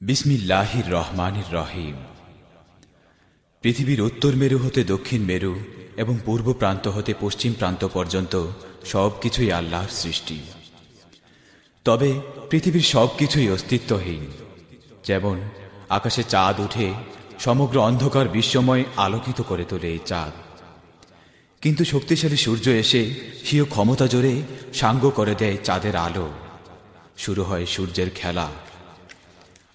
বিসমিল্লাহির রহমানির রহিম। পৃথিবীর উত্তর মেরু হতে দক্ষিণ মেরু এবং পূর্ব প্রান্ত হতে পশ্চিম প্রান্ত পর্যন্ত সব কিছুই আল্লাহর সৃষ্টি। তবে পৃথিবীর সব কিছুই অস্তিত্বহীন। যেমন, আকাশে চাঁদ উঠে সমগ্র অন্ধকার বিশ্বময় আলোকিত করে তোলে এই চাঁদ। কিন্তু শক্তিশালী সূর্য এসে স্বীয় ক্ষমতা জোরে সাঙ্গ করে দেয় চাঁদের আলো। শুরু হয় সূর্যের খেলা।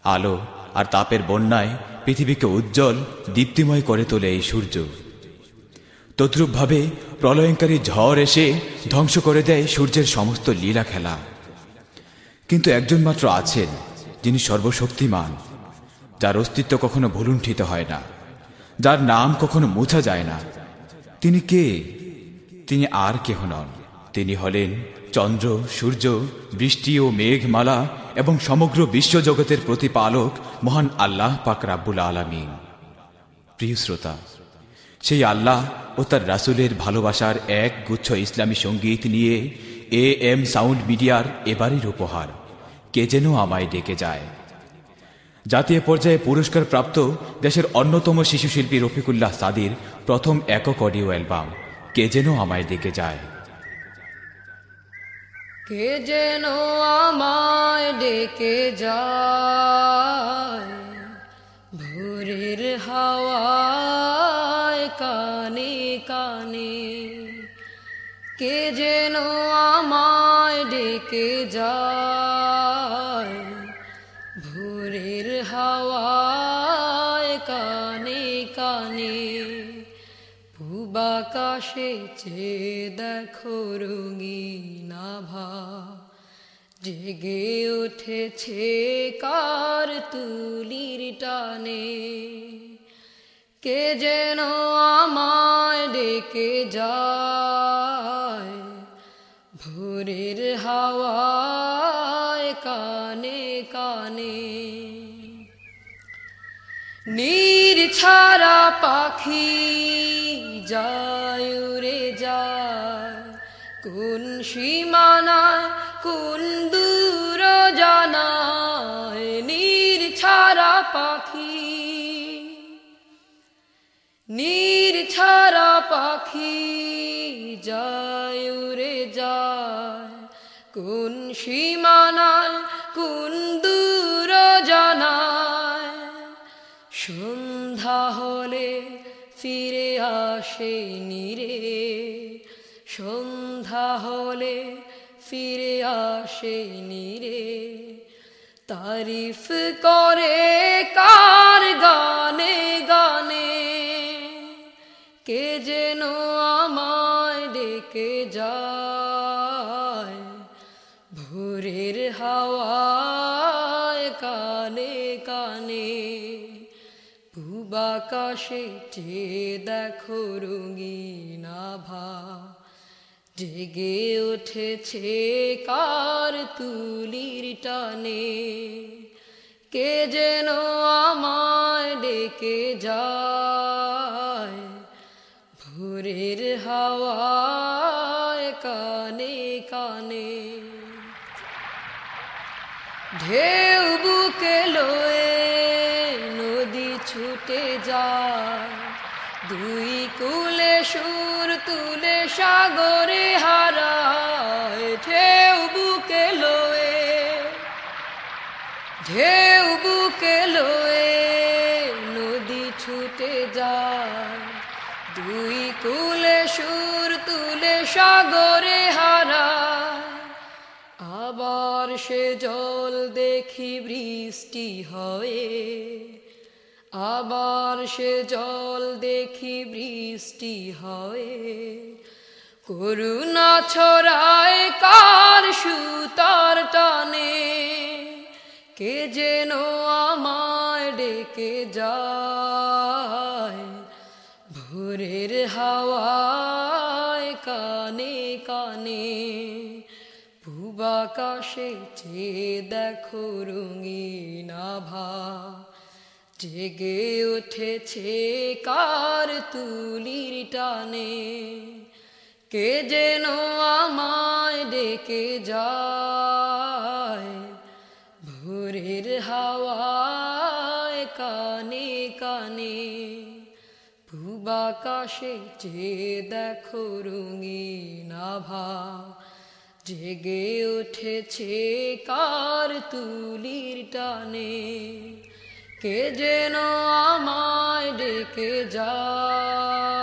আলো আর তাপের বন্যায় পৃথিবীকে উজ্জ্বল, দীপ্তিময় করে তোলে এই সূর্য। তদ্রূপভাবে প্রলয়ঙ্কারী ঝড় এসে ধ্বংস করে দেয় সূর্যের সমস্ত লীলা খেলা। কিন্তু একজন মাত্র আছেন, যিনি সর্বশক্তিমান, যার অস্তিত্ব কখনো ভুলুণ্ঠিত হয় না, যার নাম কখনো মোছা যায় না। তিনি কে? তিনি আর কেহ নন। তিনি হলেন চন্দ্র, সূর্য, বৃষ্টি ও মেঘমালা এবং সমগ্র বিশ্বজগতের প্রতিপালক মহান আল্লাহ পাক রাব্বুল আলমিন। প্রিয় শ্রোতা, সেই আল্লাহ ও তার রাসুলের ভালোবাসার এক গুচ্ছ ইসলামী সংগীত নিয়ে এ এম সাউন্ড মিডিয়ার এবারের উপহার, কে যেন আমায় ডেকে যায়। জাতীয় পর্যায়ে পুরস্কার প্রাপ্ত দেশের অন্যতম শিশুশিল্পী রফিকুল্লাহ সাদির প্রথম একক অডিও অ্যালবাম, কে যেন আমায় ডেকে যায়। কে যেন আমায় ডেকে যায়? ভোরের হাওয়ায় কানে কানে। কে যেন আমায় ডেকে যায়? পূবাকাশে চেয়ে দেখো রঙিন আভা। জেগে উঠেছে কার তুলির টানে। কে যেন আমায় ডেকে যায়। ভোরের হাওয়ায় কানে কানে। নীর ছাড়া পাখি যায় উড়ে যায়। কোন সীমানায় কোন দূর জানায় নীর ছাড়া পাখি। নীর ছাড়া পাখি যায় উড়ে যায়। কোন সীমানায় কোন দূর জানায়। সন্ধ্যা আসে নিরে, সন্ধ্যা হলে ফিরে আসে নিরে। তারিফ করে কার গানে গানে, কে যেন আমায় ডেকে যায়। ভোরের হাওয়ায় কানে কানে পূবাকাশে চেয়ে দেখো রঙিন আভা, জেগে উঠেছে কার তুলির টানে। কে যেন আমায় ডেকে যায় ভোরের হাওয়ায় কানে কানে। ঢেউ ছুটে যায়। দুই কুলে সুর তুলে সাগরে হারায়, ঢেউ বুকে লয়ে, ঢেউ বুকে লয়ে নদী ছুটে যায়। দুই কুলে সুর তুলে সাগরে হারায়, আবার সে জল দেখি বৃষ্টি হয়ে আবার সে জল দেখি বৃষ্টি হয়ে। করুণা ছড়ায় কার সুতার টানে? কে যেন আমায় ডেকে যায় ভোরের হাওয়ায় কানে কানে। পূবাকাশে চেয়ে দেখো রঙিন আভা। জেগে উঠেছে কার তুলির টানে? কে যেন আমায় ডেকে যায় ভোরের হাওয়ায় কানে কানে। ভুবাকাশে যে দেখো রঙিন আভা, জেগে উঠেছে কার তুলির টানে? কে যেন আমায় ডেকে যায়